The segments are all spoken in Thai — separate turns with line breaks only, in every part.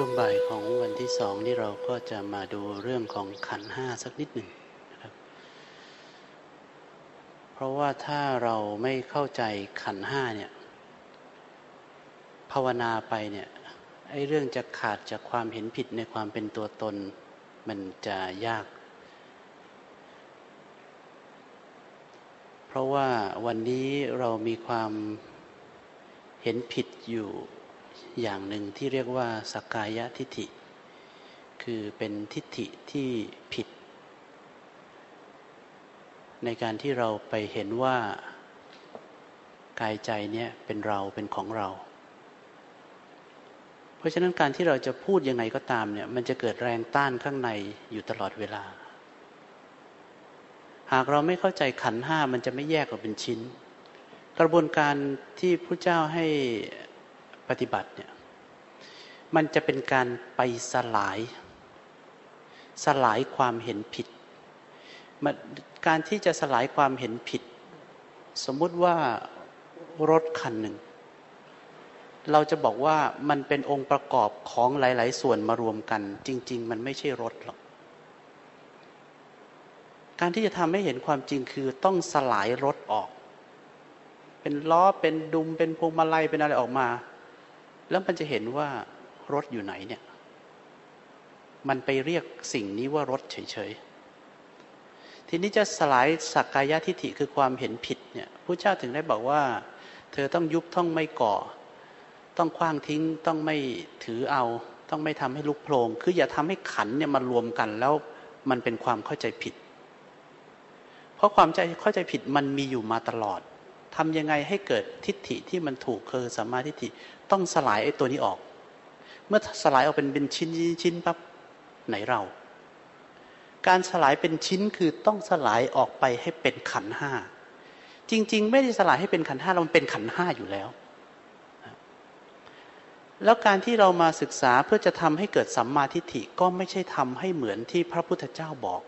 ช่วงบ่ายของวันที่สองนี่เราก็จะมาดูเรื่องของขันห้าสักนิดหนึ่งนะครับ เพราะว่าถ้าเราไม่เข้าใจขันห้าเนี่ย ภาวนาไปเนี่ยไอ้เรื่องจะขาดจากความเห็นผิดในความเป็นตัวตน มันจะยาก เพราะว่าวันนี้เรามีความเห็นผิดอยู่ อย่างหนึ่งที่เรียกว่าสกกายทิฏฐิ คือเป็นทิฏฐิที่ผิด ในการที่เราไปเห็นว่ากายใจเนี่ยเป็นเราเป็นของเรา เพราะฉะนั้นการที่เราจะพูดยังไงก็ตามเนี่ยมันจะเกิดแรงต้านข้างในอยู่ตลอดเวลา หากเราไม่เข้าใจขันห้ามันจะไม่แยกออกเป็นชิ้น กระบวนการที่พระเจ้าให้ ปฏิบัติเนี่ยมันจะเป็นการไปสลาย สลายความเห็นผิด การที่จะสลายความเห็นผิด สมมุติว่ารถคันหนึ่ง เราจะบอกว่ามันเป็นองค์ประกอบของหลาย ๆ ส่วนมารวมกัน จริง ๆ มันไม่ใช่รถหรอก การที่จะทำให้เห็นความจริงคือต้องสลายรถออก เป็นล้อเป็นดุมเป็นพวงมาลัยเป็นอะไรออกมา แล้วมันจะเห็นว่ารถอยู่ไหนเนี่ย มันไปเรียกสิ่งนี้ว่ารถเฉยๆ ทีนี้จะสลายสักกายทิฏฐิคือความเห็นผิดเนี่ยพระเจ้าถึงได้บอกว่า เธอต้องยุบต้องไม่ก่อ ต้องคว้างทิ้งต้องไม่ถือเอา ต้องไม่ทำให้ลุกโพลงคืออย่าทำให้ขันเนี่ยมารวมกันแล้วมันเป็นความเข้าใจผิด เพราะความใจเข้าใจผิดมันมีอยู่มาตลอดทำยังไงให้เกิดทิฏฐิที่มันถูกคือสัมมาทิฏฐิ ต้องสลายไอ้ตัวนี้ออก เมื่อสลายออกเป็นเป็นชิ้นชิ้นปั๊บไหนเรา การสลายเป็นชิ้นคือต้องสลายออกไปให้เป็นขันห้าจริง ๆ ไม่ได้สลายให้เป็นขันห้าเราเป็นขันห้าอยู่แล้ว แล้วการที่เรามาศึกษาเพื่อจะทำให้เกิดสัมมาทิฏฐิก็ไม่ใช่ทำให้เหมือนที่พระพุทธเจ้าบอก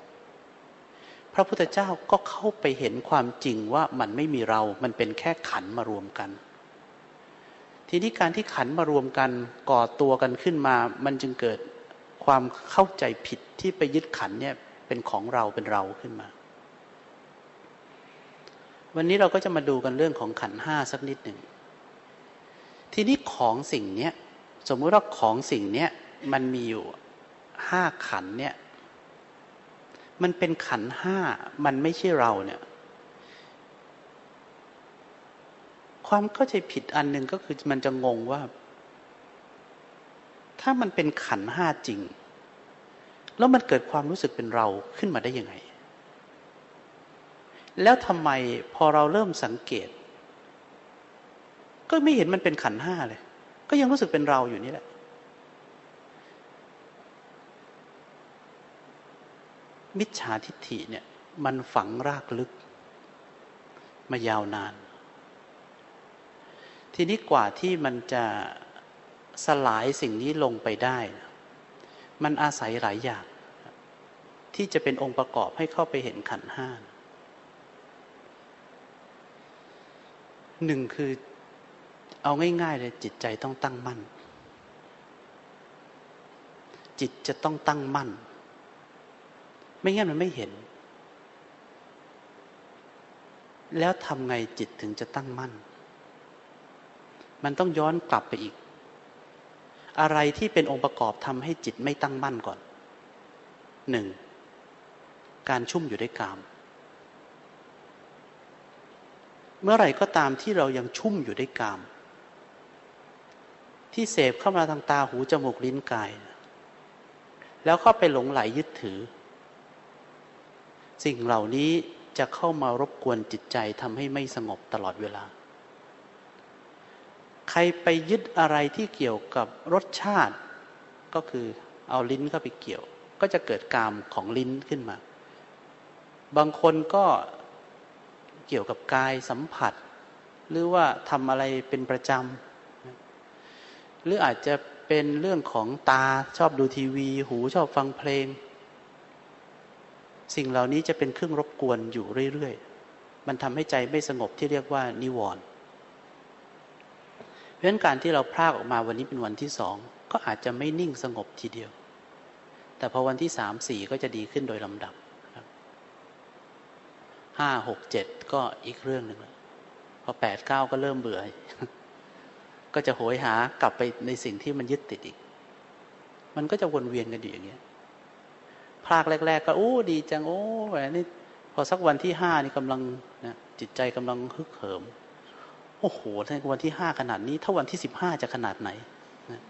พระพุทธเจ้าก็เข้าไปเห็นความจริงว่ามันไม่มีเรา มันเป็นแค่ขันมารวมกัน ทีนี้การที่ขันมารวมกันก่อตัวกันขึ้นมา มันจึงเกิดความเข้าใจผิดที่ไปยึดขันเนี่ยเป็นของเราเป็นเราขึ้นมา วันนี้เราก็จะมาดูกันเรื่องของขันห้าสักนิดหนึ่งทีนี้ของสิ่งเนี้ยสมมติว่าของสิ่งเนี้ยมันมีอยู่ห้าขันเนี่ยมันเป็นขันห้ามันไม่ใช่เราเนี่ย ความเข้าใจผิดอันหนึ่งก็คือมันจะงงว่า ถ้ามันเป็นขันห้าจริง แล้วมันเกิดความรู้สึกเป็นเราขึ้นมาได้ยังไง แล้วทำไมพอเราเริ่มสังเกต ก็ไม่เห็นมันเป็นขันห้าเลย ก็ยังรู้สึกเป็นเราอยู่นี่แหละ มิจฉาทิฏฐิเนี่ย มันฝังรากลึก มายาวนาน ทีนี้กว่าที่มันจะสลายสิ่งนี้ลงไปได้ มันอาศัยหลายอย่าง ที่จะเป็นองค์ประกอบให้เข้าไปเห็นขันห้าหนึ่งคือเอาง่ายๆเลยจิตใจต้องตั้งมั่น จิตจะต้องตั้งมั่น ไม่งั้นมันไม่เห็น แล้วทำไงจิตถึงจะตั้งมั่น มันต้องย้อนกลับไปอีก อะไรที่เป็นองค์ประกอบทำให้จิตไม่ตั้งมั่นก่อนหนึ่งการชุ่มอยู่ด้วยกาม เมื่อไหร่ก็ตามที่เรายังชุ่มอยู่ด้วยกาม ที่เสพเข้ามาทางตาหูจมูกลิ้นกาย แล้วเข้าไปหลงไหลยึดถือ สิ่งเหล่านี้จะเข้ามารบกวนจิตใจทำให้ไม่สงบตลอดเวลา ใครไปยึดอะไรที่เกี่ยวกับรสชาติ ก็คือเอาลิ้นเข้าไปเกี่ยว ก็จะเกิดกามของลิ้นขึ้นมา บางคนก็เกี่ยวกับกายสัมผัส หรือว่าทำอะไรเป็นประจำหรืออาจจะเป็นเรื่องของตาชอบดูทีวี หูชอบฟังเพลง สิ่งเหล่านี้จะเป็นเครื่องรบกวนอยู่เรื่อยๆ มันทำให้ใจไม่สงบที่เรียกว่านิวรณ์ เพราะฉะนั้นการที่เราพลากออกมาวันนี้เป็นวันที่สองก็อาจจะไม่นิ่งสงบทีเดียว แต่พอวันที่สามสี่ก็จะดีขึ้นโดยลำดับห้าหกเจ็ดก็อีกเรื่องหนึ่งแล้วพอแปดเก้าก็เริ่มเบื่อ ก็จะโหยหากลับไปในสิ่งที่มันยึดติดอีก มันก็จะวนเวียนกันอยู่อย่างเงี้ยภาคแรก ๆ ก็โอ้ดีจังโอ้แหวนี่พอสักวันที่ห้านี่กำลังนะจิตใจกำลังฮึกเหิม โอ้โหถ้าวันที่ห้าขนาดนี้ ถ้าวันที่สิบห้าจะขนาดไหนนะ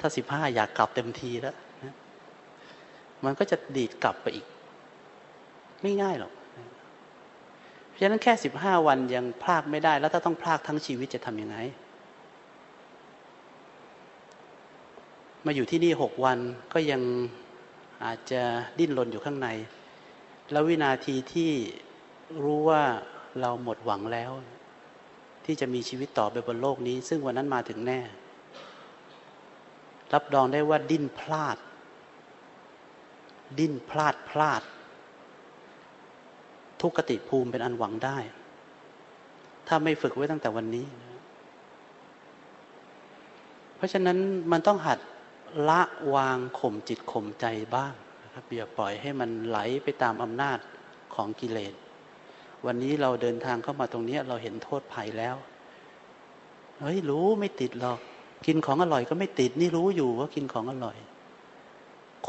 ถ้าสิบห้าอยากกลับเต็มทีแล้วนะมันก็จะดีดกลับไปอีก ไม่ง่ายหรอกเพราะฉะนั้นแค่สิบห้าวันยังพลากไม่ได้ แล้วถ้าต้องพลากทั้งชีวิตจะทำยังไง มาอยู่ที่นี่หกวันก็ยังอาจจะดิ้นรนอยู่ข้างใน แล้ววินาทีที่รู้ว่าเราหมดหวังแล้ว ที่จะมีชีวิตต่อไปบนโลกนี้ ซึ่งวันนั้นมาถึงแน่ รับรองได้ว่าดิ้นพลาด ดิ้นพลาดพลาด ทุกกติภูมิเป็นอันหวังได้ ถ้าไม่ฝึกไว้ตั้งแต่วันนี้ เพราะฉะนั้นมันต้องหัดละวางข่มจิตข่มใจบ้างนะครับอย่าปล่อยให้มันไหลไปตามอำนาจของกิเลส วันนี้เราเดินทางเข้ามาตรงนี้เราเห็นโทษภัยแล้ว เฮ้ยรู้ไม่ติดหรอก กินของอร่อยก็ไม่ติด นี่รู้อยู่ว่ากินของอร่อย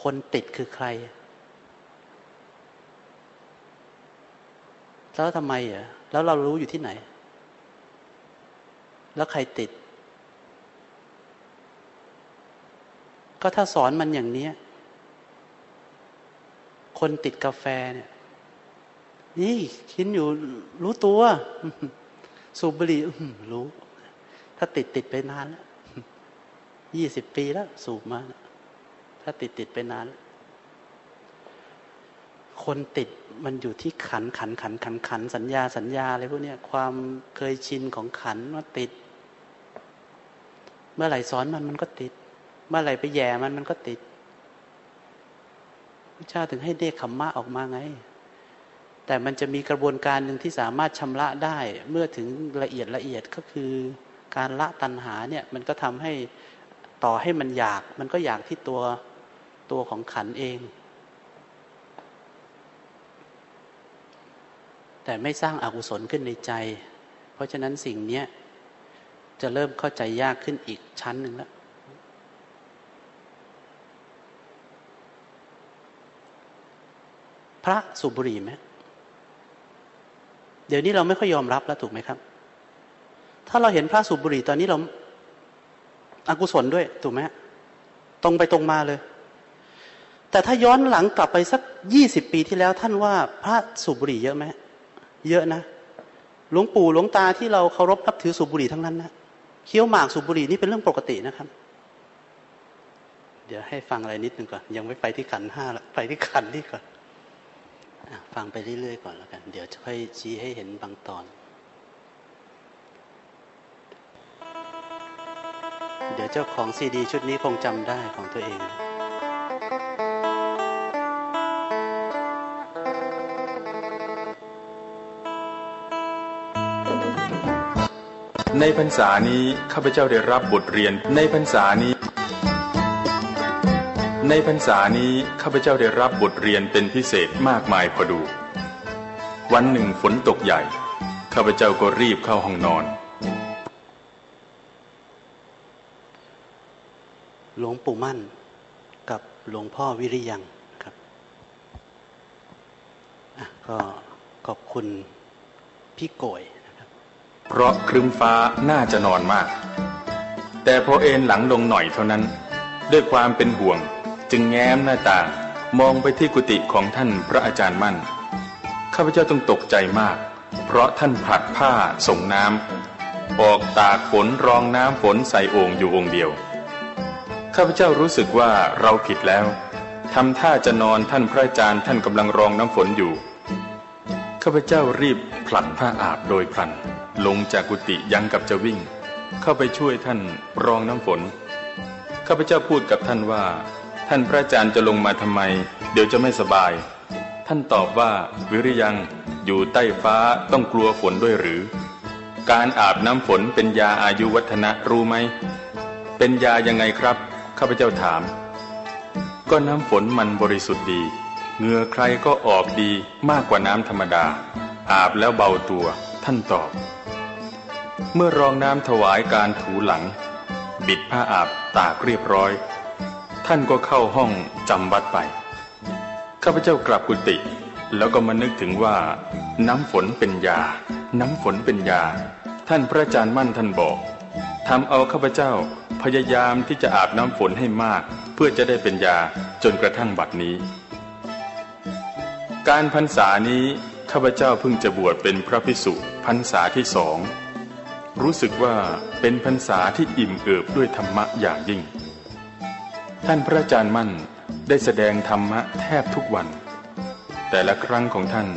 คนติดคือใคร แล้วทำไมอะ แล้วเรารู้อยู่ที่ไหน แล้วใครติด ก็ถ้าสอนมันอย่างนี้ คนติดกาแฟเนี่ย นี่คิดอยู่รู้ตัว สูบบุหรี่รู้ ถ้าติดติดไปนานแล้วยี่สิบปีแล้ว สูบมา ถ้าติดติดไปนาน คนติดมันอยู่ที่ขันขันขันขันขันสัญญาสัญญาอะไรพวกนี้ความเคยชินของขันว่าติด เมื่อไหร่สอนมันมันก็ติด เมื่อไหร่ไปแย่มันมันก็ติดพระเจ้าถึงให้เดชขมมะออกมาไง แต่มันจะมีกระบวนการหนึ่งที่สามารถชำระได้ เมื่อถึงละเอียดละเอียดก็คือการละตัณหาเนี่ยมันก็ทำให้ต่อให้มันอยาก มันก็อยากที่ตัวตัวของขันเอง แต่ไม่สร้างอากุศลขึ้นในใจ เพราะฉะนั้นสิ่งนี้จะเริ่มเข้าใจยากขึ้นอีกชั้นหนึ่งแล้วพระสูบบุหรี่ไหม เดี๋ยวนี้เราไม่ค่อยยอมรับแล้วถูกไหมครับ ถ้าเราเห็นพระสูบบุหรี่ตอนนี้เราอากุศลด้วยถูกไหมตรงไปตรงมาเลย แต่ถ้าย้อนหลังกลับไปสักยี่สิบปีที่แล้วท่านว่าพระสูบบุหรี่เยอะไหมเยอะนะหลวงปู่หลวงตาที่เราเคารพนับถือสูบบุหรี่ทั้งนั้นนะเคี้ยวหมากสูบบุหรี่นี่เป็นเรื่องปกตินะครับ เดี๋ยวให้ฟังอะไรนิดนึงก่อนยังไม่ไปที่ขันห้าละไปที่ขันนี่ก่อน ฟังไปเรื่อยๆก่อนแล้วกัน เดี๋ยวจะค่อยชี้ให้เห็นบางตอน เดี๋ยวเจ้าของซีดีชุดนี้คงจำได้ของตัวเอง
ในพรรษานี้ข้าพเจ้าได้รับบทเรียนในพรรษานี้ ในพรรษานี้ข้าพเจ้าได้รับบทเรียนเป็นพิเศษมากมายพอดู วันหนึ่งฝนตกใหญ่ ข้าพเจ้าก็รีบเข้าห้องนอน
หลวงปู่มั่นกับหลวงพ่อวิริยังครับก็ขอบคุณพี่โกยนะครับ
เพราะครึ้มฟ้าน่าจะนอนมาก แต่พอเอนหลังลงหน่อยเท่านั้น ด้วยความเป็นห่วง จึงแง้มหน้าต่างมองไปที่กุฏิของท่านพระอาจารย์มั่น ข้าพเจ้าต้องตกใจมาก เพราะท่านผัดผ้าส่งน้ำออกตากฝนรองน้ำฝนใส่โอ่งอยู่องค์เดียว ข้าพเจ้ารู้สึกว่าเราผิดแล้วทำท่าจะนอนท่านพระอาจารย์ท่านกำลังรองน้ำฝนอยู่ ข้าพเจ้ารีบผลัดผ้าอาบโดยพลัน ลงจากกุฏิยังกับจะวิ่ง เข้าไปช่วยท่านรองน้ำฝน ข้าพเจ้าพูดกับท่านว่า ท่านพระอาจารย์จะลงมาทำไม เดี๋ยวจะไม่สบาย ท่านตอบว่า วิริยังอยู่ใต้ฟ้าต้องกลัวฝนด้วยหรือ การอาบน้ำฝนเป็นยาอายุวัฒนะรู้ไหม เป็นยายังไงครับ ข้าพเจ้าถาม ก็น้ำฝนมันบริสุทธิ์ดีเหงื่อใครก็ออกดีมากกว่าน้ำธรรมดา อาบแล้วเบาตัว ท่านตอบ เมื่อรองน้ำถวายการถูหลัง บิดผ้าอาบตากเรียบร้อย ท่านก็เข้าห้องจำวัดไป ข้าพเจ้ากลับกุฏิแล้วก็มานึกถึงว่า น้ำฝนเป็นยา น้ำฝนเป็นยา ท่านพระอาจารย์มั่นท่านบอกทำเอาข้าพเจ้าพยายามที่จะอาบน้ำฝนให้มาก เพื่อจะได้เป็นยาจนกระทั่งบัดนี้ การพรรษานี้ข้าพเจ้าเพิ่งจะบวชเป็นพระภิกษุพรรษาที่สองรู้สึกว่าเป็นพรรษาที่อิ่มเอิบด้วยธรรมะอย่างยิ่ง ท่านพระอาจารย์มั่นได้แสดงธรรมะแทบทุกวัน แต่ละครั้งของท่าน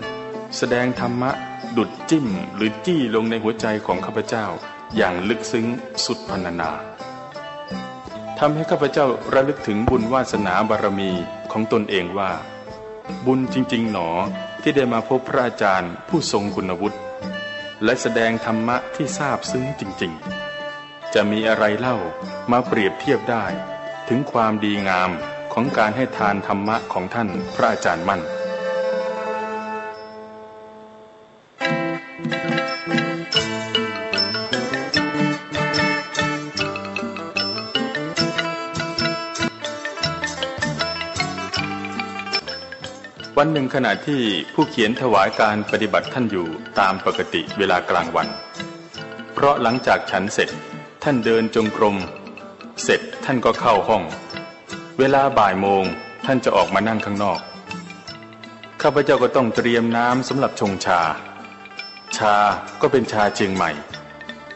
แสดงธรรมะดุดจิ้มหรือจี้ลงในหัวใจของข้าพเจ้าอย่างลึกซึ้งสุดพรรณนาทำให้ข้าพเจ้าระลึกถึงบุญวาสนาบารมีของตนเองว่า บุญจริง ๆ หนอที่ได้มาพบพระอาจารย์ผู้ทรงคุณวุฒิและแสดงธรรมะที่ทราบซึ้งจริง ๆ จะมีอะไรเล่ามาเปรียบเทียบได้ ถึงความดีงามของการให้ทานธรรมะของท่านพระอาจารย์มั่น วันหนึ่งขณะที่ผู้เขียนถวายการปฏิบัติท่านอยู่ตามปกติเวลากลางวัน เพราะหลังจากฉันเสร็จท่านเดินจงกรม เสร็จท่านก็เข้าห้อง เวลาบ่ายโมงท่านจะออกมานั่งข้างนอก ข้าพเจ้าก็ต้องเตรียมน้ำสำหรับชงชา ชาก็เป็นชาเชียงใหม่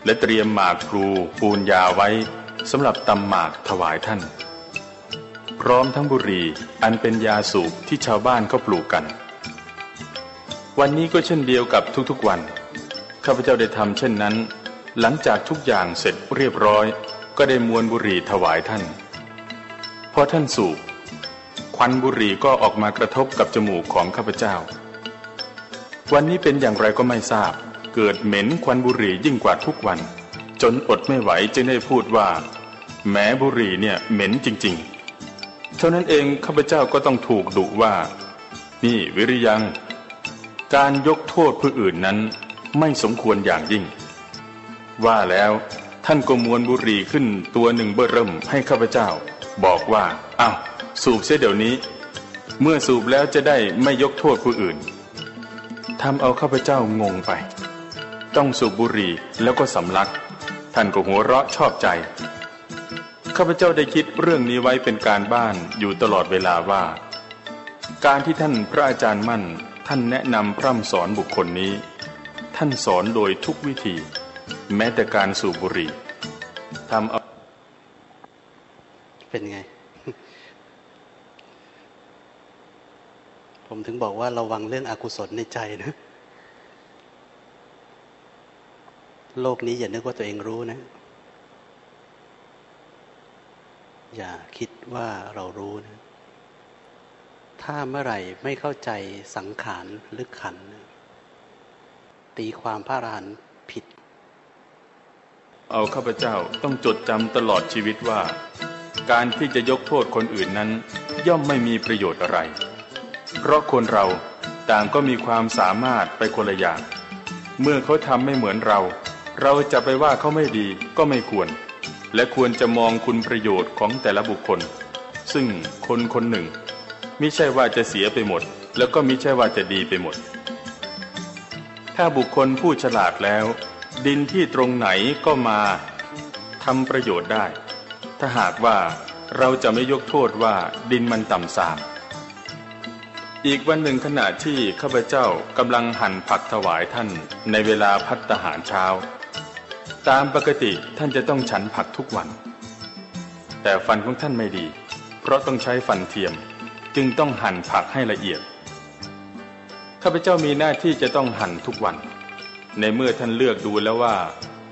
และเตรียมหมากพลูปูนยาไว้สำหรับตำหมากถวายท่าน พร้อมทั้งบุหรี่อันเป็นยาสูบที่ชาวบ้านเขาปลูกกัน วันนี้ก็เช่นเดียวกับทุกๆวัน ข้าพเจ้าได้ทำเช่นนั้น หลังจากทุกอย่างเสร็จเรียบร้อย ก็ได้มวนบุหรี่ถวายท่าน พอท่านสูบควันบุหรี่ก็ออกมากระทบกับจมูกของข้าพเจ้า วันนี้เป็นอย่างไรก็ไม่ทราบ เกิดเหม็นควันบุหรี่ยิ่งกว่าทุกวัน จนอดไม่ไหวจึงได้พูดว่า แม้บุหรี่เนี่ยเหม็นจริงๆ เท่านั้นเองข้าพเจ้าก็ต้องถูกดุว่า นี่วิริยัง การยกโทษผู้อื่นนั้นไม่สมควรอย่างยิ่ง ว่าแล้ว ท่านก็มวนบุหรี่ขึ้นตัวหนึ่งเบ้อเริ่มให้ข้าพเจ้า บอกว่าอ้าวสูบเสียเดี๋ยวนี้ เมื่อสูบแล้วจะได้ไม่ยกโทษผู้อื่นทำเอาข้าพเจ้างงไป ต้องสูบบุหรี่แล้วก็สำลัก ท่านก็หัวเราะชอบใจข้าพเจ้าได้คิดเรื่องนี้ไว้เป็นการบ้านอยู่ตลอดเวลาว่า การที่ท่านพระอาจารย์มั่น ท่านแนะนำพร่ำสอนบุคคลนี้ ท่านสอนโดยทุกวิธี แม้แต่การสูบบุหรี่ทำเอา
เป็นไง ผมถึงบอกว่าระวังเรื่องอกุศลในใจนะ โลกนี้อย่านึกว่าตัวเองรู้นะ อย่าคิดว่าเรารู้นะ ถ้าเมื่อไหร่ไม่เข้าใจสังขารหรือขัน ตีความพระรหันผิด
เอาข้าพเจ้าต้องจดจำตลอดชีวิตว่า การที่จะยกโทษคนอื่นนั้น ย่อมไม่มีประโยชน์อะไร เพราะคนเราต่างก็มีความสามารถไปคนละอย่าง เมื่อเขาทำไม่เหมือนเรา เราจะไปว่าเขาไม่ดีก็ไม่ควร และควรจะมองคุณประโยชน์ของแต่ละบุคคล ซึ่งคนคนหนึ่งมิใช่ว่าจะเสียไปหมด แล้วก็มิใช่ว่าจะดีไปหมด ถ้าบุคคลผู้ฉลาดแล้ว ดินที่ตรงไหนก็มาทำประโยชน์ได้ ถ้าหากว่าเราจะไม่ยกโทษว่าดินมันต่ำสาม อีกวันหนึ่งขณะที่ข้าพเจ้ากำลังหั่นผักถวายท่านในเวลาพัฒหารเช้า ตามปกติท่านจะต้องฉันผักทุกวัน แต่ฟันของท่านไม่ดี เพราะต้องใช้ฟันเทียมจึงต้องหั่นผักให้ละเอียด ข้าพเจ้ามีหน้าที่จะต้องหั่นทุกวัน ในเมื่อท่านเลือกดูแล้วว่า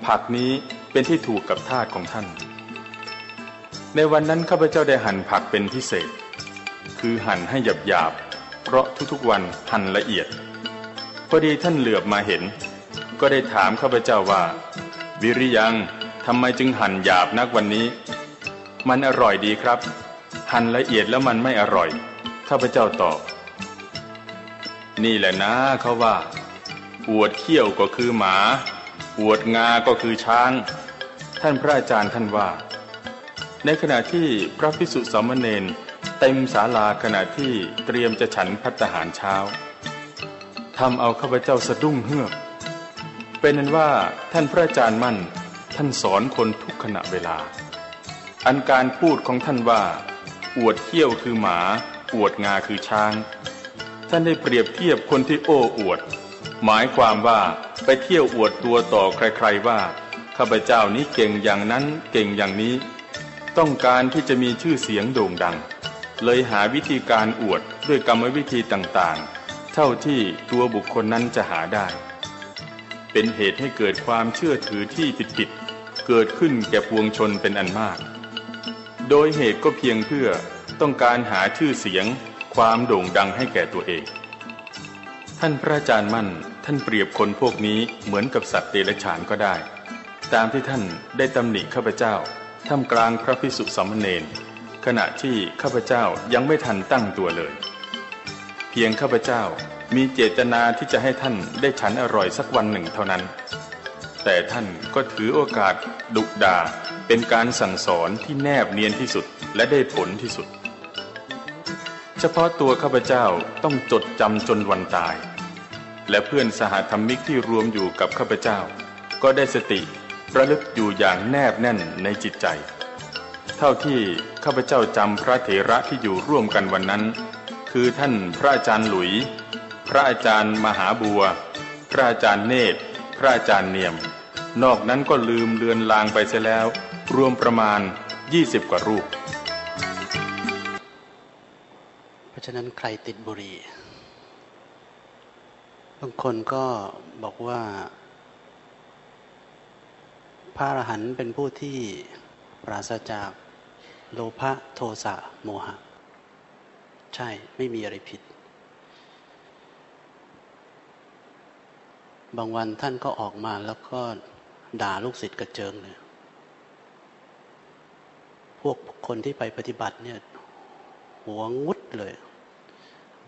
ผักนี้เป็นที่ถูกกับทาตของท่าน ในวันนั้นข้าพเจ้าได้หั่นผักเป็นพิเศษ คือหั่นให้หยาบหยาบเพราะทุกๆวันหั่นละเอียด พอดีท่านเหลือบมาเห็น ก็ได้ถามข้าพเจ้าว่า วิริยังทำไมจึงหั่นหยาบนักวันนี้ มันอร่อยดีครับ หั่นละเอียดแล้วมันไม่อร่อย ข้าพเจ้าตอบ นี่แหละนะเขาว่า อวดเขี้ยวก็คือหมา อวดงาก็คือช้าง ท่านพระอาจารย์ท่านว่า ในขณะที่พระพิสุสามเณรเต็มศาลาขณะที่เตรียมจะฉันพัตหารเช้าทำเอาข้าพเจ้าสะดุ้งเฮือก เป็นนั้นว่าท่านพระอาจารย์มั่นท่านสอนคนทุกขณะเวลา อันการพูดของท่านว่า อวดเขี้ยวคือหมา อวดงาคือช้าง ท่านได้เปรียบเทียบคนที่โอ้อวด หมายความว่าไปเที่ยวอวดตัวต่อใครๆว่าข้าพเจ้านี้เก่งอย่างนั้นเก่งอย่างนี้ ต้องการที่จะมีชื่อเสียงโด่งดัง เลยหาวิธีการอวดด้วยกรรมวิธีต่างๆ เท่าที่ตัวบุคคลนั้นจะหาได้ เป็นเหตุให้เกิดความเชื่อถือที่ผิดๆเกิดขึ้นแก่ปวงชนเป็นอันมาก โดยเหตุก็เพียงเพื่อต้องการหาชื่อเสียง ความโด่งดังให้แก่ตัวเอง ท่านพระอาจารย์มั่น ท่านเปรียบคนพวกนี้เหมือนกับสัตว์เดรัจฉานก็ได้ ตามที่ท่านได้ตำหนิข้าพเจ้าท่ามกลางพระพิสุสามเณรขณะที่ข้าพเจ้ายังไม่ทันตั้งตัวเลย เพียงข้าพเจ้ามีเจตนาที่จะให้ท่านได้ฉันอร่อยสักวันหนึ่งเท่านั้น แต่ท่านก็ถือโอกาสดุดาเป็นการสั่งสอนที่แนบเนียนที่สุดและได้ผลที่สุด เฉพาะตัวข้าพเจ้าต้องจดจำจนวันตาย และเพื่อนสหธรรมิกที่รวมอยู่กับข้าพเจ้า ก็ได้สติระลึกอยู่อย่างแนบแน่นในจิตใจ เท่าที่ข้าพเจ้าจำพระเถระที่อยู่ร่วมกันวันนั้น คือท่านพระอาจารย์หลุย พระอาจารย์มหาบัว พระอาจารย์เนตร พระอาจารย์เนียม นอกนั้นก็ลืมเลือนลางไปเสียแล้ว รวมประมาณ 20 กว่ารูป
เพราะฉะนั้นใครติดบุหรี่างคนก็บอกว่า พระอรหันต์เป็นผู้ที่ปราศจากโลภะโทสะโมหะ ใช่ไม่มีอะไรผิด บางวันท่านก็ออกมาแล้วก็ด่าลูกศิษย์กระเจิงเลยพวกคนที่ไปปฏิบัติเนี่ย หัวงุดเลย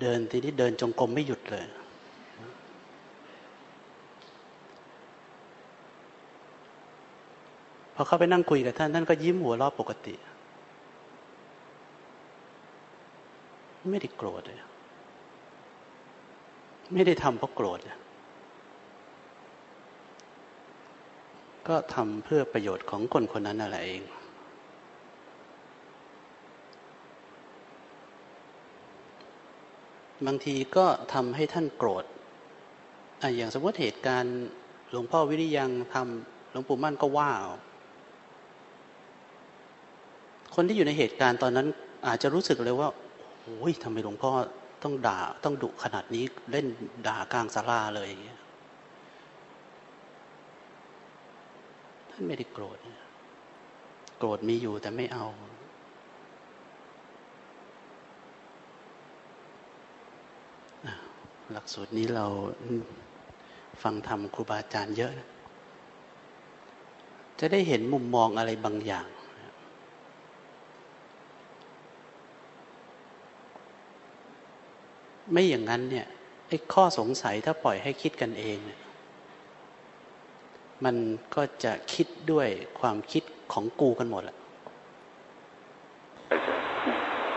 เดินทีนี้เดินจงกรมไม่หยุดเลย พอเข้าไปนั่งคุยกับท่าน ท่านก็ยิ้มหัวเราะปกติ ไม่ได้โกรธเลยไม่ได้ทำเพราะโกรธก็ทำเพื่อประโยชน์ของคนคนนั้นนั่นแหละเอง บางทีก็ทำให้ท่านโกรธออย่างสมมติเหตุการณ์หลวงพ่อวิริยังทำหลวงปู่มั่นก็ว่า คนที่อยู่ในเหตุการณ์ตอนนั้นอาจจะรู้สึกเลยว่าโอ้ยทำไมหลวงพ่อต้องด่าต้องดุขนาดนี้เล่นด่ากลางศาลาเลยอย่างเงี้ยท่านไม่ได้โกรธ โกรธมีอยู่แต่ไม่เอา หลักสูตรนี้เราฟังธรรมครูบาอาจารย์เยอะนะจะได้เห็นมุมมองอะไรบางอย่าง ไม่อย่างนั้นเนี่ยไอ้ข้อสงสัยถ้าปล่อยให้คิดกันเองเนี่ยมันก็จะคิดด้วยความคิดของกูกันหมดแหละ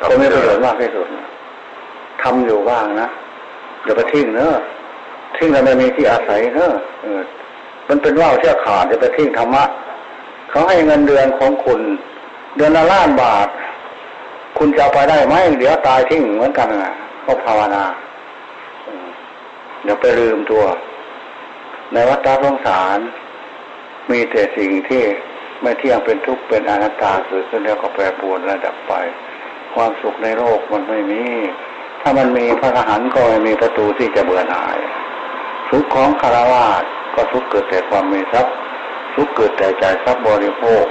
คนไม่ประโยชน์มากที่สุดทำอยู่บ้างนะอย่าไปทิ้งเนอะทิ้งแล้วไม่มีที่อาศัยเนอะมันเป็นว่าวเชื่อขาดจะไปทิ้งธรรมะเขาให้เงินเดือนของคุณ เดือนละล้านบาท คุณจะไปได้ไหมเดี๋ยวตายทิ้งเหมือนกันนะ ก็ภาวนาเดี๋ยวไปลืมตัว ในวัฏสงสาร มีแต่สิ่งที่ไม่เที่ยงเป็นทุกข์เป็นอนัตตาเกิดขึ้นแล้วก็แปรปรวนระดับไป ความสุขในโลกมันไม่มี ถ้ามันมีพระอรหันต์ก็ไม่มีประตูที่จะเบื่อหน่ายสุขของคารวะก็ทุกเกิดแต่ความมีทรัพย์ทุกเกิดแต่ใจทรัพย์บริโภค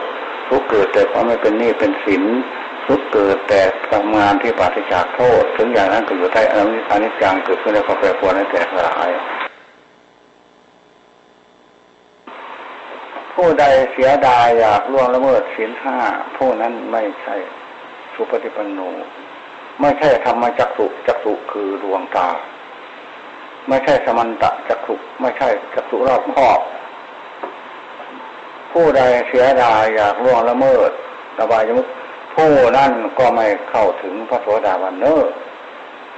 ทุกเกิดแต่ความไม่เป็นหนี้เป็นสิน ทุกเกิดแต่ทำงานที่ปราศจากโทษ ถึงอย่างนั้นก็อยู่ใต้อนิจจังเกิดขึ้นแล้วก็แปรปรวนและแตกสลาย ผู้ใดเสียดายอยากล่วงละเมิดศีลห้าผู้นั้นไม่ใช่สุปฏิปันโนไม่ใช่ธรรมจักสุจักสุคือดวงตา ไม่ใช่สมันตะจักสุไม่ใช่จักสุรอบครอบ ผู้ใดเสียดายอยากล่วงละเมิดระบายมุข ผู้นั่นก็ไม่เข้าถึงพระโสดาบันเนอร์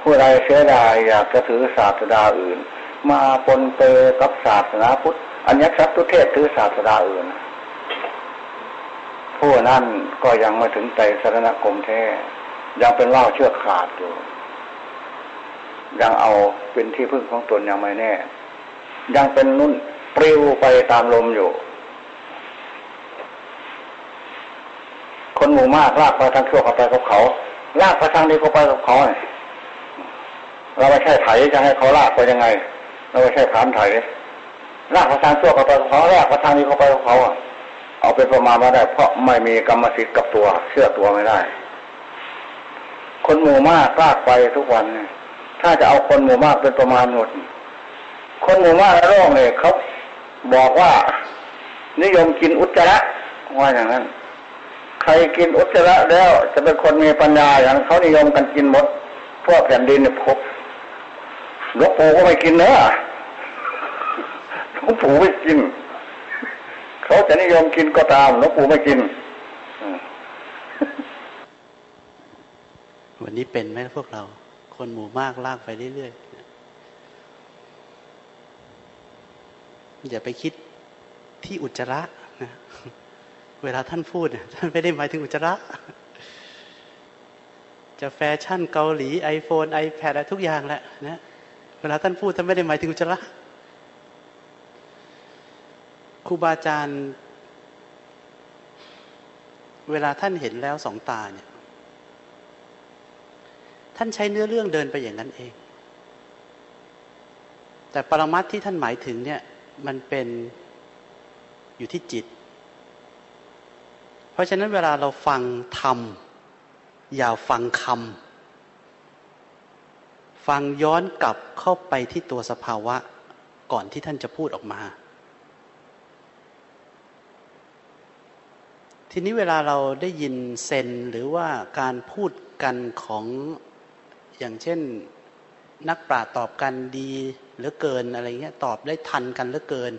ผู้ใดเสียดายอยากจะถือศาสดาอื่น มาปนเปกับศาสนาพุทธอัญญสัตตุเทศถือศาสดาอื่น ผู้นั้นก็ยังไม่ถึงใจสรณคมแท้ยังเป็นเล่าเชือกขาดอยู่ ยังเอาเป็นที่พึ่งของตนยังไม่แน่ ยังเป็นนุ่นปลิวไปตามลมอยู่ คน หมู่มากลากไปทางชั่วเขาไปกับเขาลากไปทางนี้เขาไปกับเขาเราไม่ใช่ไถจะให้เขาลากไปยังไง เราไม่ใช่ถามไถลากไปทางชั่วเขาไปกับเขาลากไปทางนี้เขาไปกับเขาอะเอาเป็นประมาณมาได้ เพราะไม่มีกรรมสิทธิ์กับตัว เชื่อตัวไม่ได้ คนหมู่มากลากไปทุกวันเนี่ยถ้าจะเอาคนหมู่มากเป็นประมาณหมดคนหมู่มากในโลกเนี่ยเขาบอกว่า นิยมกินอุจจาระว่าอย่างนั้น ใครกินอุจจาระแล้ว จะเป็นคนมีปัญญาอย่างเขานิยมกันกินหมดพวกแผ่นดินเนี่ยพบหลวงปู่ก็ไม่กินเนื้อหลวงปู่ไม่กิน เขาจะนิยมกินก็ตามหลวงปู่ไม่กิน
วันนี้เป็นไหมพวกเรา คนหมู่มากลากไปเรื่อยๆอย่าไปคิดที่อุจจาระนะ เวลาท่านพูดเนี่ยท่านไม่ได้หมายถึงอุจจาระ จะแฟชั่นเกาหลี iPhone iPad อะไรทุกอย่างแหละนะเวลาท่านพูดท่านไม่ได้หมายถึงอุจจาระครูบาอาจารย์ เวลาท่านเห็นแล้วสองตาเนี่ย ท่านใช้เนื้อเรื่องเดินไปอย่างนั้นเอง แต่ปรมัตที่ท่านหมายถึงเนี่ย มันเป็นอยู่ที่จิต เพราะฉะนั้นเวลาเราฟังธรรมอย่าฟังคำฟังย้อนกลับเข้าไปที่ตัวสภาวะก่อนที่ท่านจะพูดออกมา ทีนี้เวลาเราได้ยินเซนหรือว่าการพูดกันของอย่างเช่นนักปราชญ์ตอบกันดีเหลือเกินอะไรเงี้ยตอบได้ทันกันเหลือเกิน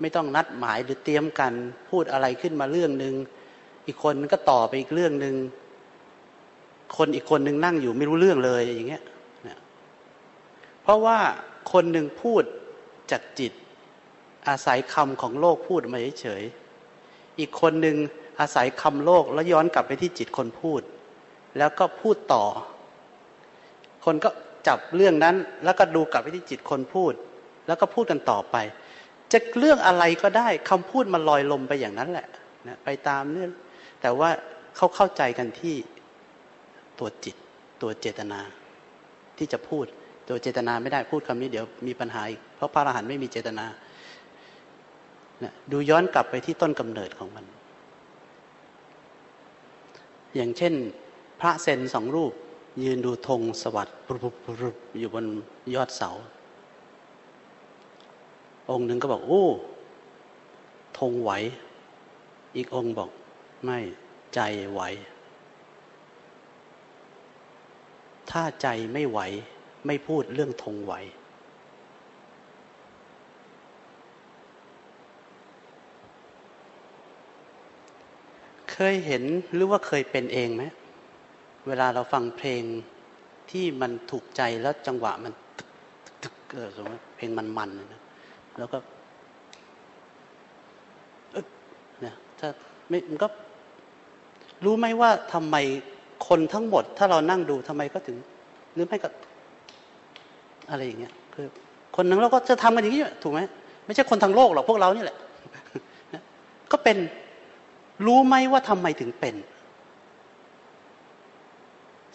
ไม่ต้องนัดหมายหรือเตรียมกันพูดอะไรขึ้นมาเรื่องหนึ่ง อีกคนก็ต่อไปอีกเรื่องหนึ่งคนอีกคนหนึ่งนั่งอยู่ไม่รู้เรื่องเลยอย่างเงี้ยเพราะว่าคนหนึ่งพูดจากจิต อาศัยคำของโลกพูดมาเฉยๆอีกคนหนึ่งอาศัยคำโลกแล้วย้อนกลับไปที่จิตคนพูด แล้วก็พูดต่อ คนก็จับเรื่องนั้น แล้วก็ดูกลับไปที่จิตคนพูด แล้วก็พูดกันต่อไป จะเรื่องอะไรก็ได้คำพูดมันลอยลมไปอย่างนั้นแหละนะไปตามเรื่อง แต่ว่าเขาเข้าใจกันที่ตัวจิต ตัวเจตนา ที่จะพูดตัวเจตนาไม่ได้พูดคำนี้เดี๋ยวมีปัญหาอีกเพราะพระอรหันต์ไม่มีเจตนานะดูย้อนกลับไปที่ต้นกำเนิดของมัน อย่างเช่น พระเซนสองรูป ยืนดูธงสวัสดิ์อยู่บนยอดเสา องค์หนึ่งก็บอก โอ้ธงไหว อีกองค์บอก ไม่ใจไหว ถ้าใจไม่ไหวไม่พูดเรื่องธงไหว เคยเห็นหรือว่าเคยเป็นเองไหมเวลาเราฟังเพลงที่มันถูกใจแล้วจังหวะมันตึกเออสมมติเพลงมันมันนะแล้วก็เนี่ยถ้าไม่มันก็ รู้ไหมว่าทำไมคนทั้งหมด ถ้าเรานั่งดูทำไมก็ถึง หรือไม่ก็ อะไรอย่างเงี้ยคือ คนนึ่งเราก็จะทำกันอย่างนี้ถูกไหมไม่ใช่คนทางโลกหรอกพวกเรานี่แหละก็เป็นรู้ไหมว่าทำไมถึงเป็น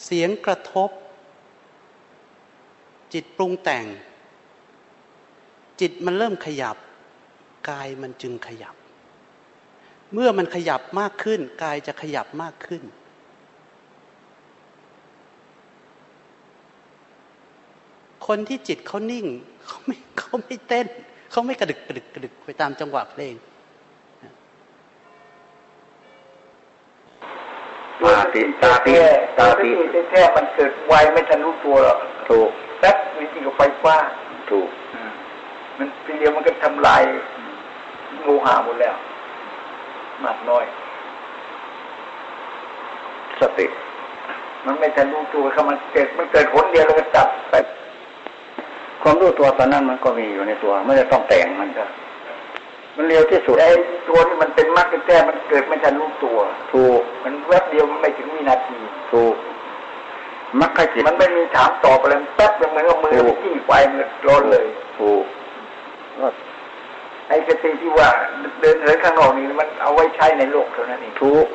เสียงกระทบ จิตปรุงแต่ง จิตมันเริ่มขยับ กายมันจึงขยับ เมื่อมันขยับมากขึ้น กายจะขยับมากขึ้น คนที่จิตเขานิ่งเขาไม่เขาไม่เต้น เขาไม่กระดึกกระดึกกระดึกไปตามจังหวะเพลง
ตาติตาติตา
ติแท้ๆมันเกิดไวไม่ทันรู้ตัวหรอก
ถูก
แป๊บมันกินกับไฟฟ้า
ถูก
มันเพียงมันก็ทำลายโลหะหมดแล้ว มากน้อย
สติ
มันไม่ทันรู้ตัวเขามันเกิดมันเกิดผลเดียวแล้วก็จับไป
ความรู้ตัวตอนนั้นมันก็มีอยู่ในตัว ไม่ได้ต้องแต่งมันก็มันเร็วที่สุด
ไอ้ตัวที่มันเป็นมรรคแท้ๆมันเกิดไม่ทันรู้ตัว
ถูก
มันแวบเดียวมันไม่ถึงวินาที
ถูกมักขจิต
มันไม่มีถามตอบอะไรมันแป๊บเดียวเหมือนกับมือ
ถูก
ที่ไฟมันร้อนเลย
ถูกก็
ไอ้สติที่ว่าเดินเหินข้างนอกนี่มันเอาไว้ใช้ในโลกเท่านั้นเอง
ถูก